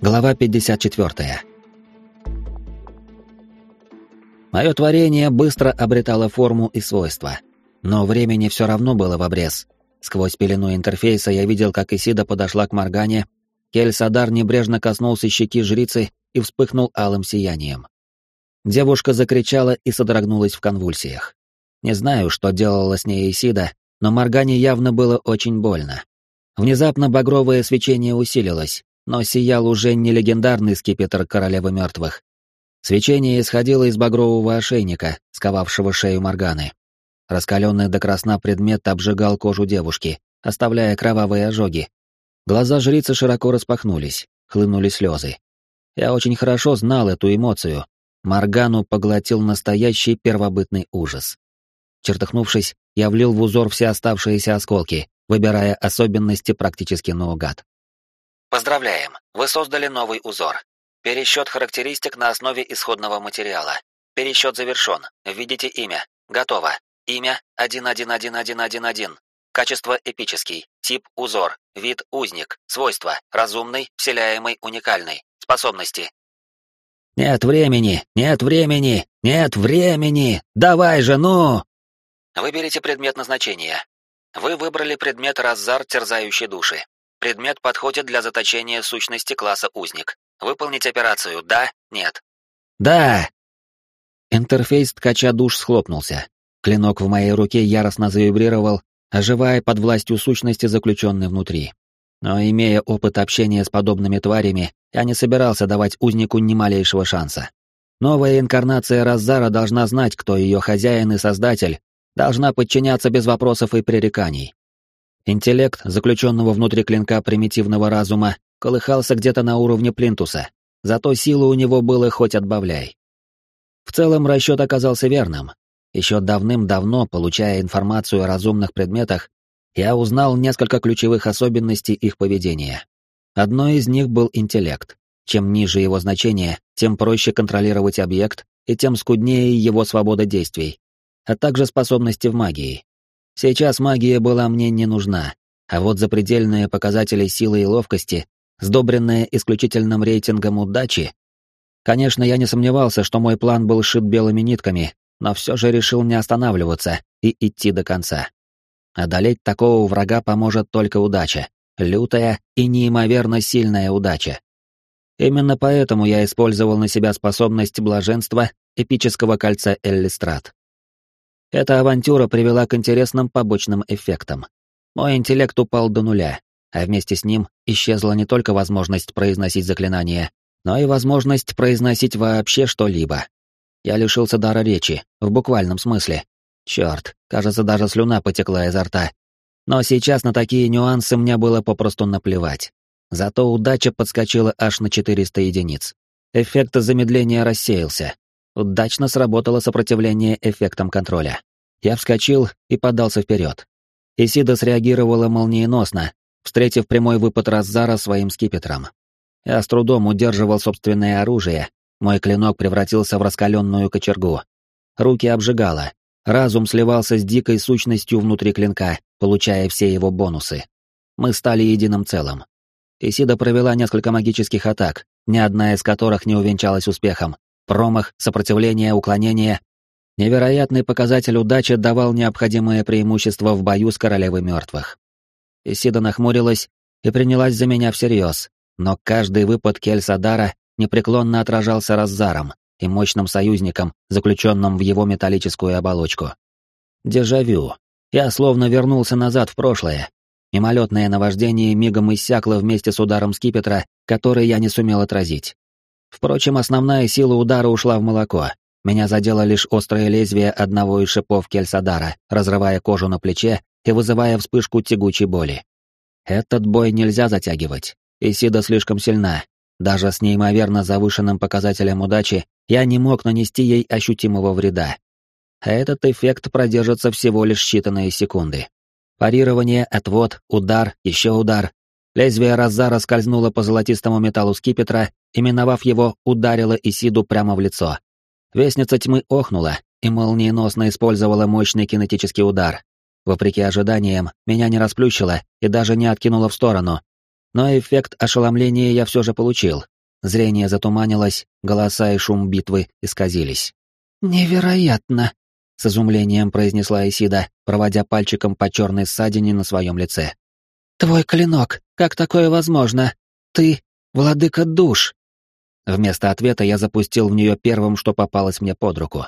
Глава 54. Мое творение быстро обретало форму и свойства. Но времени все равно было в обрез. Сквозь пелену интерфейса я видел, как Исида подошла к Моргане, Кель-Садар небрежно коснулся щеки жрицы и вспыхнул алым сиянием. Девушка закричала и содрогнулась в конвульсиях. Не знаю, что делала с ней Исида, но Моргане явно было очень больно. Внезапно багровое свечение усилилось, но сиял уже не легендарный скипетр королевы мертвых. Свечение исходило из багрового ошейника, сковавшего шею Морганы. Раскаленный до красна предмет обжигал кожу девушки, оставляя кровавые ожоги. Глаза жрицы широко распахнулись, хлынули слезы. Я очень хорошо знал эту эмоцию. Моргану поглотил настоящий первобытный ужас. Чертыхнувшись, я влил в узор все оставшиеся осколки, выбирая особенности практически наугад. Поздравляем! Вы создали новый узор. Пересчет характеристик на основе исходного материала. Пересчет завершен. Введите имя. Готово. Имя 111111. Качество эпический. Тип узор. Вид узник. Свойства. Разумный, вселяемый, уникальный. Способности. Нет времени, нет времени, нет времени. Давай же, ну! Выберите предмет назначения. Вы выбрали предмет Раззар, терзающий души. Предмет подходит для заточения сущности класса узник. Выполнить операцию «да», «нет». «Да!» Интерфейс ткача душ схлопнулся. Клинок в моей руке яростно завибрировал, оживая под властью сущности, заключенной внутри. Но имея опыт общения с подобными тварями, я не собирался давать узнику ни малейшего шанса. Новая инкарнация Раззара должна знать, кто ее хозяин и создатель, должна подчиняться без вопросов и пререканий. Интеллект, заключенного внутри клинка примитивного разума, колыхался где-то на уровне плинтуса, зато силы у него было хоть отбавляй. В целом расчет оказался верным. Еще давным-давно, получая информацию о разумных предметах, я узнал несколько ключевых особенностей их поведения. Одной из них был интеллект. Чем ниже его значение, тем проще контролировать объект, и тем скуднее его свобода действий а также способности в магии. Сейчас магия была мне не нужна, а вот запредельные показатели силы и ловкости, сдобренные исключительным рейтингом удачи... Конечно, я не сомневался, что мой план был шит белыми нитками, но все же решил не останавливаться и идти до конца. Одолеть такого врага поможет только удача, лютая и неимоверно сильная удача. Именно поэтому я использовал на себя способность блаженства эпического кольца Эллистрат. Эта авантюра привела к интересным побочным эффектам. Мой интеллект упал до нуля, а вместе с ним исчезла не только возможность произносить заклинания, но и возможность произносить вообще что-либо. Я лишился дара речи, в буквальном смысле. Черт, кажется, даже слюна потекла изо рта. Но сейчас на такие нюансы мне было попросту наплевать. Зато удача подскочила аж на 400 единиц. Эффект замедления рассеялся, Удачно сработало сопротивление эффектам контроля. Я вскочил и подался вперед. Исида среагировала молниеносно, встретив прямой выпад Раззара своим скипетром. Я с трудом удерживал собственное оружие, мой клинок превратился в раскаленную кочергу. Руки обжигало, разум сливался с дикой сущностью внутри клинка, получая все его бонусы. Мы стали единым целым. Исида провела несколько магических атак, ни одна из которых не увенчалась успехом, Промах, сопротивление, уклонение. Невероятный показатель удачи давал необходимое преимущество в бою с королевой мертвых. Исида нахмурилась и принялась за меня всерьез, но каждый выпад Кельсадара непреклонно отражался Раззаром и мощным союзником, заключенным в его металлическую оболочку. Дежавю. Я словно вернулся назад в прошлое. Мимолетное наваждение мигом иссякло вместе с ударом скипетра, который я не сумел отразить. Впрочем, основная сила удара ушла в молоко. Меня задело лишь острое лезвие одного из шипов Кельсадара, разрывая кожу на плече и вызывая вспышку тягучей боли. Этот бой нельзя затягивать. Исида слишком сильна. Даже с неимоверно завышенным показателем удачи я не мог нанести ей ощутимого вреда. А этот эффект продержится всего лишь считанные секунды. Парирование, отвод, удар, еще удар, Лезвие Розара скользнуло по золотистому металлу скипетра и, миновав его, ударило Исиду прямо в лицо. Вестница тьмы охнула и молниеносно использовала мощный кинетический удар. Вопреки ожиданиям, меня не расплющило и даже не откинуло в сторону. Но эффект ошеломления я все же получил. Зрение затуманилось, голоса и шум битвы исказились. «Невероятно!» — с изумлением произнесла Исида, проводя пальчиком по черной ссадине на своем лице. «Твой клинок, как такое возможно? Ты — владыка душ!» Вместо ответа я запустил в нее первым, что попалось мне под руку.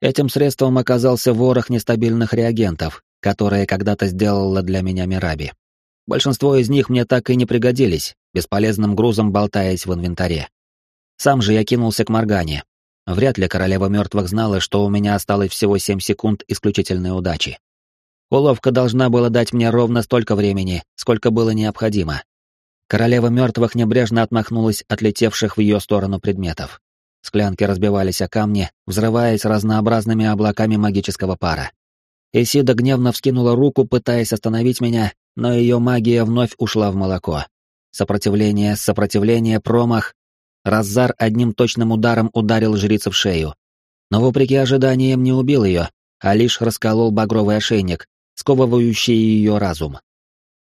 Этим средством оказался ворох нестабильных реагентов, которые когда-то сделала для меня Мираби. Большинство из них мне так и не пригодились, бесполезным грузом болтаясь в инвентаре. Сам же я кинулся к Моргане, Вряд ли королева мертвых знала, что у меня осталось всего семь секунд исключительной удачи. Уловка должна была дать мне ровно столько времени, сколько было необходимо. Королева мертвых небрежно отмахнулась от летевших в ее сторону предметов. Склянки разбивались о камни, взрываясь разнообразными облаками магического пара. Исида гневно вскинула руку, пытаясь остановить меня, но ее магия вновь ушла в молоко. Сопротивление, сопротивление, промах, Раззар одним точным ударом ударил жрицу в шею. Но вопреки ожиданиям не убил ее, а лишь расколол багровый ошейник, сковывающий ее разум.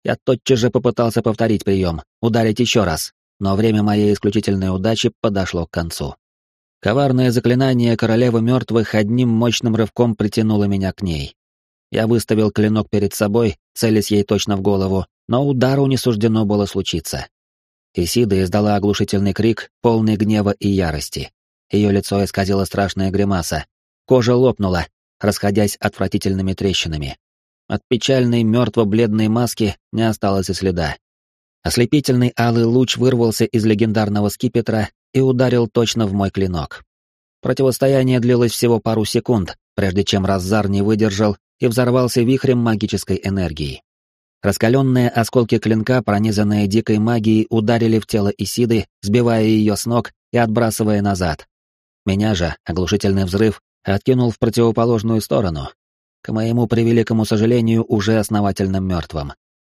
Я тотчас же попытался повторить прием, ударить еще раз, но время моей исключительной удачи подошло к концу. Коварное заклинание королевы мертвых одним мощным рывком притянуло меня к ней. Я выставил клинок перед собой, целясь ей точно в голову, но удару не суждено было случиться. Исида издала оглушительный крик, полный гнева и ярости. Ее лицо исказило страшная гримаса. Кожа лопнула, расходясь отвратительными трещинами. От печальной мертво-бледной маски не осталось и следа. Ослепительный алый луч вырвался из легендарного скипетра и ударил точно в мой клинок. Противостояние длилось всего пару секунд, прежде чем Раззар не выдержал и взорвался вихрем магической энергии. Раскаленные осколки клинка, пронизанные дикой магией, ударили в тело Исиды, сбивая ее с ног и отбрасывая назад. Меня же оглушительный взрыв откинул в противоположную сторону. К моему превеликому сожалению, уже основательно мертвым.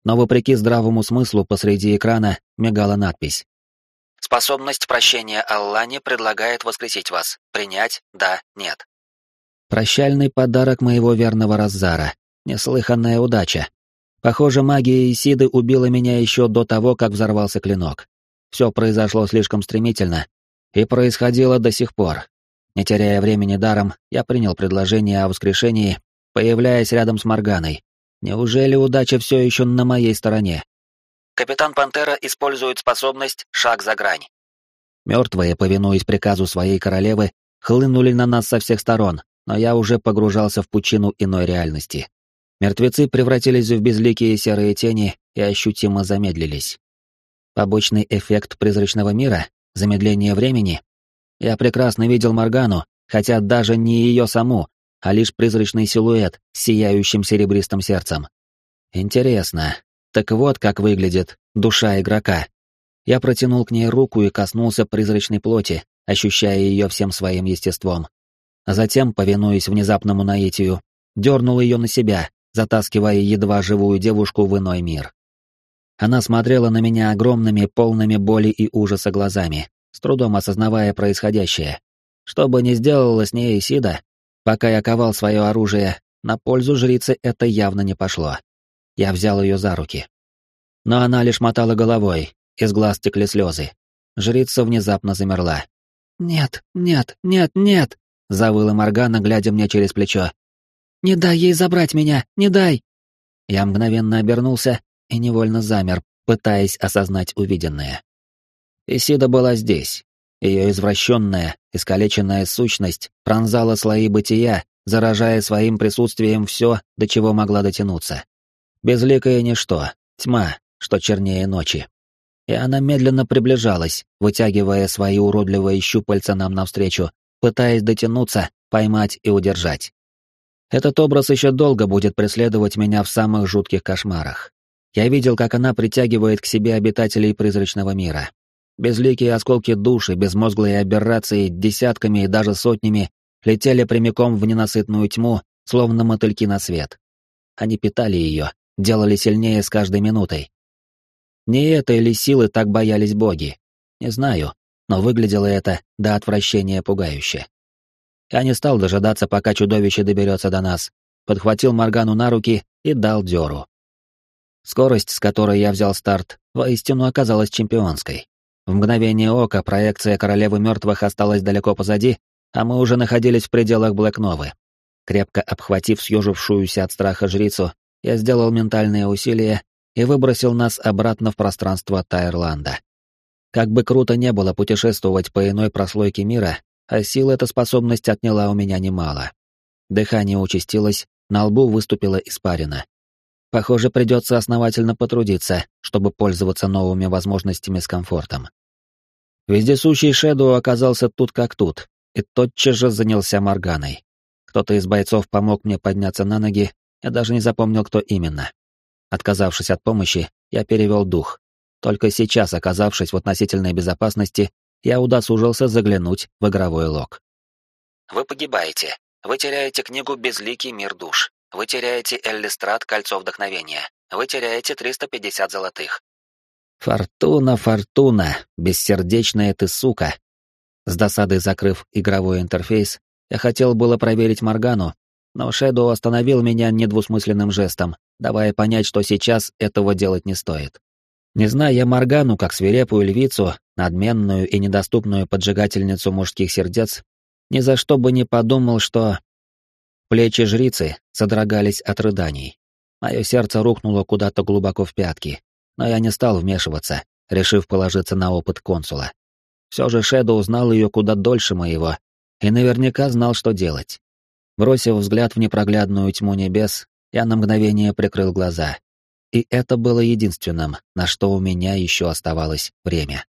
Но вопреки здравому смыслу посреди экрана мигала надпись. «Способность прощения Аллани предлагает воскресить вас. Принять? Да, нет». Прощальный подарок моего верного Раззара. Неслыханная удача. Похоже, магия Исиды убила меня еще до того, как взорвался клинок. Все произошло слишком стремительно и происходило до сих пор. Не теряя времени даром, я принял предложение о воскрешении, появляясь рядом с Морганой. Неужели удача все еще на моей стороне? Капитан Пантера использует способность «Шаг за грань». Мертвые, повинуясь приказу своей королевы, хлынули на нас со всех сторон, но я уже погружался в пучину иной реальности. Мертвецы превратились в безликие серые тени и ощутимо замедлились. Побочный эффект призрачного мира? Замедление времени? Я прекрасно видел Моргану, хотя даже не ее саму, а лишь призрачный силуэт с сияющим серебристым сердцем. Интересно. Так вот как выглядит душа игрока. Я протянул к ней руку и коснулся призрачной плоти, ощущая ее всем своим естеством. А затем, повинуясь внезапному наитию, дернул ее на себя, затаскивая едва живую девушку в иной мир. Она смотрела на меня огромными, полными боли и ужаса глазами, с трудом осознавая происходящее. Что бы ни сделала с ней Исида, пока я ковал свое оружие, на пользу жрицы это явно не пошло. Я взял ее за руки. Но она лишь мотала головой, из глаз текли слезы. Жрица внезапно замерла. «Нет, нет, нет, нет!» — завыла Моргана, глядя мне через плечо. Не дай ей забрать меня! Не дай!» Я мгновенно обернулся и невольно замер, пытаясь осознать увиденное. Исида была здесь. Ее извращенная, искалеченная сущность пронзала слои бытия, заражая своим присутствием все, до чего могла дотянуться. Безликое ничто, тьма, что чернее ночи. И она медленно приближалась, вытягивая свои уродливые щупальца нам навстречу, пытаясь дотянуться, поймать и удержать. Этот образ еще долго будет преследовать меня в самых жутких кошмарах. Я видел, как она притягивает к себе обитателей призрачного мира. Безликие осколки души, безмозглые аберрации десятками и даже сотнями летели прямиком в ненасытную тьму, словно мотыльки на свет. Они питали ее, делали сильнее с каждой минутой. Не этой ли силы так боялись боги? Не знаю, но выглядело это до отвращения пугающе. Я не стал дожидаться, пока чудовище доберется до нас, подхватил Моргану на руки и дал дёру. Скорость, с которой я взял старт, воистину оказалась чемпионской. В мгновение ока проекция королевы мертвых осталась далеко позади, а мы уже находились в пределах Блэкновы. Крепко обхватив съежившуюся от страха жрицу, я сделал ментальные усилия и выбросил нас обратно в пространство Тайрланда. Как бы круто не было путешествовать по иной прослойке мира, а сил эта способность отняла у меня немало. Дыхание участилось, на лбу выступила испарина. Похоже, придется основательно потрудиться, чтобы пользоваться новыми возможностями с комфортом. Вездесущий Шэдоу оказался тут как тут, и тотчас же занялся Морганой. Кто-то из бойцов помог мне подняться на ноги, я даже не запомнил, кто именно. Отказавшись от помощи, я перевел дух. Только сейчас, оказавшись в относительной безопасности, я удосужился заглянуть в игровой лог. Вы погибаете. Вы теряете книгу «Безликий мир душ». Вы теряете Эллистрат «Кольцо вдохновения». Вы теряете 350 золотых. «Фортуна, Фортуна, бессердечная ты сука!» С досадой закрыв игровой интерфейс, я хотел было проверить Моргану, но Шэдоу остановил меня недвусмысленным жестом, давая понять, что сейчас этого делать не стоит. Не зная я Моргану как свирепую львицу, надменную и недоступную поджигательницу мужских сердец, ни за что бы не подумал, что... Плечи жрицы содрогались от рыданий. Мое сердце рухнуло куда-то глубоко в пятки, но я не стал вмешиваться, решив положиться на опыт консула. Все же Шэдоу узнал ее куда дольше моего, и наверняка знал, что делать. Бросив взгляд в непроглядную тьму небес, я на мгновение прикрыл глаза. И это было единственным, на что у меня еще оставалось время.